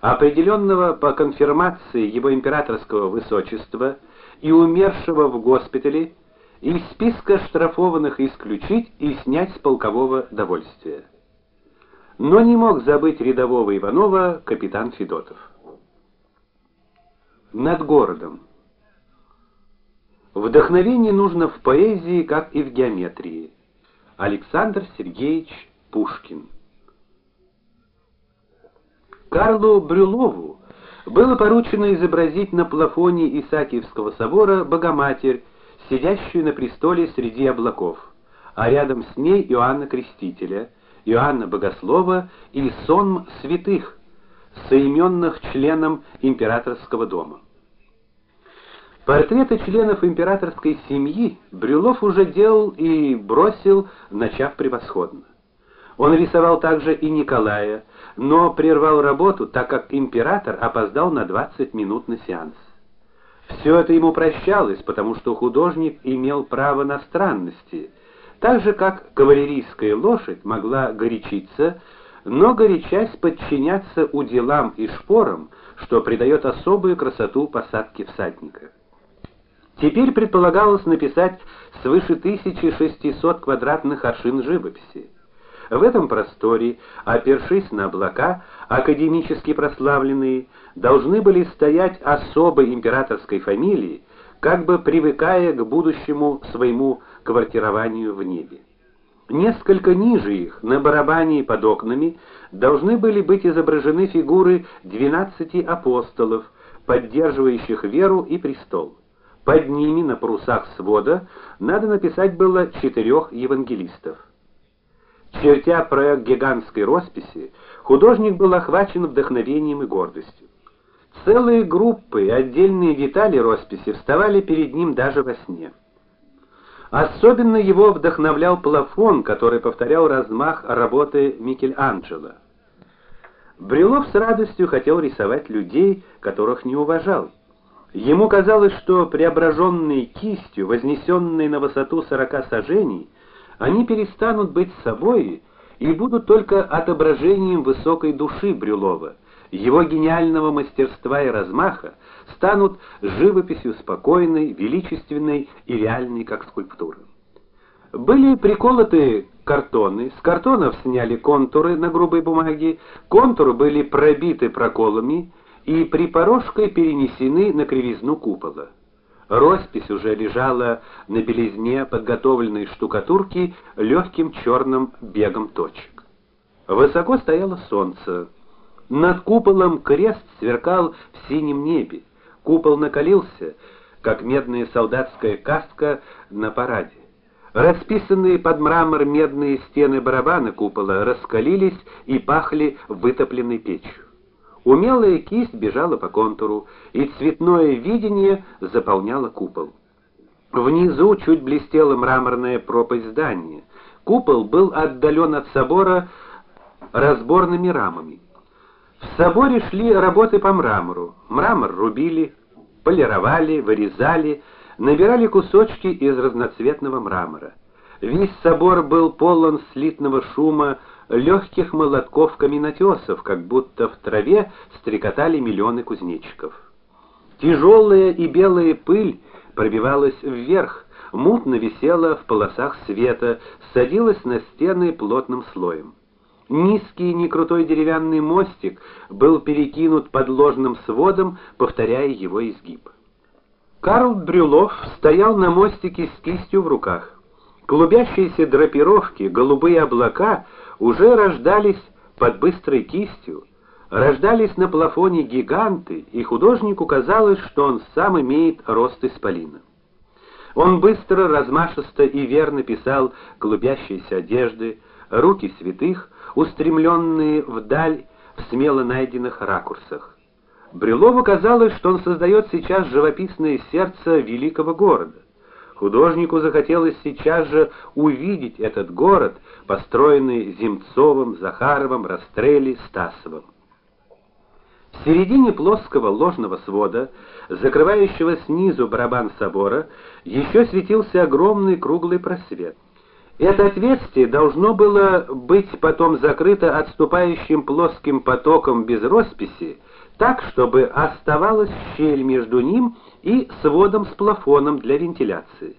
определенного по конфирмации его императорского высочества и умершего в госпитале, из списка штрафованных исключить и снять с полкового довольствия. Но не мог забыть рядового Иванова капитан Федотов. Над городом. Вдохновение нужно в поэзии, как и в геометрии. Александр Сергеевич Пушкин. Карлу Брюлову было поручено изобразить на плафоне Исаакиевского собора Богоматерь, сидящую на престоле среди облаков, а рядом с ней Иоанна Крестителя, Иоанна Богослова и сон святых, соименных членом императорского дома. Портреты членов императорской семьи Брюлов уже делал и бросил, начав превосходно. Он рисовал также и Николая, но прервал работу, так как император опоздал на 20 минут на сеанс. Все это ему прощалось, потому что художник имел право на странности, так же как кавалерийская лошадь могла горячиться, но горячась подчиняться уделам и шпорам, что придает особую красоту посадке всадника. Теперь предполагалось написать свыше 1600 квадратных аршин живописи. В этом просторе, опершись на облака, академически прославленные, должны были стоять особы императорской фамилии, как бы привыкая к будущему своему квартированию в небе. Несколько ниже их, на барабане и под окнами, должны были быть изображены фигуры двенадцати апостолов, поддерживающих веру и престол. Под ними на парусах свода надо написать было четырех евангелистов. Чертя проект гигантской росписи, художник был охвачен вдохновением и гордостью. Целые группы и отдельные детали росписи вставали перед ним даже во сне. Особенно его вдохновлял плафон, который повторял размах работы Микеланджело. Брюлов с радостью хотел рисовать людей, которых не уважал. Ему казалось, что преображенные кистью, вознесенные на высоту сорока саженей, они перестанут быть собой и будут только отображением высокой души Брюлова, его гениального мастерства и размаха, станут живописью спокойной, величественной и реальной, как скульптура. Были приколоты картоны, с картонов сняли контуры на грубой бумаге, контуры были пробиты проколами и припорошкой перенесены на кривизну купола. Роспись уже лежала на белизне подготовленной штукатурки легким черным бегом точек. Высоко стояло солнце. Над куполом крест сверкал в синем небе. Купол накалился, как медная солдатская каска на параде. Расписанные под мрамор медные стены барабана купола раскалились и пахли вытопленной печью. Умелая кисть бежала по контуру, и цветное видение заполняло купол. Внизу чуть блестела мраморная пропасть здания. Купол был отдален от собора разборными рамами. В соборе шли работы по мрамору. Мрамор рубили, полировали, вырезали, набирали кусочки из разноцветного мрамора. Весь собор был полон слитного шума легких молотков каменотесов, как будто в траве стрекотали миллионы кузнечиков. Тяжелая и белая пыль пробивалась вверх, мутно висела в полосах света, садилась на стены плотным слоем. Низкий некрутой деревянный мостик был перекинут под ложным сводом, повторяя его изгиб. Карл Брюлов стоял на мостике с кистью в руках. Клубящиеся драпировки, голубые облака уже рождались под быстрой кистью, рождались на плафоне гиганты, и художнику казалось, что он сам имеет рост исполина. Он быстро, размашисто и верно писал клубящиеся одежды, руки святых, устремленные вдаль в смело найденных ракурсах. Брюлову казалось, что он создает сейчас живописное сердце великого города. Художнику захотелось сейчас же увидеть этот город, построенный Земцовым, Захаровым, Растрелли, Стасовым. В середине плоского ложного свода, закрывающего снизу барабан собора, еще светился огромный круглый просвет. Это отверстие должно было быть потом закрыто отступающим плоским потоком без росписи, так чтобы оставалась щель между ним и сводом с плафоном для вентиляции.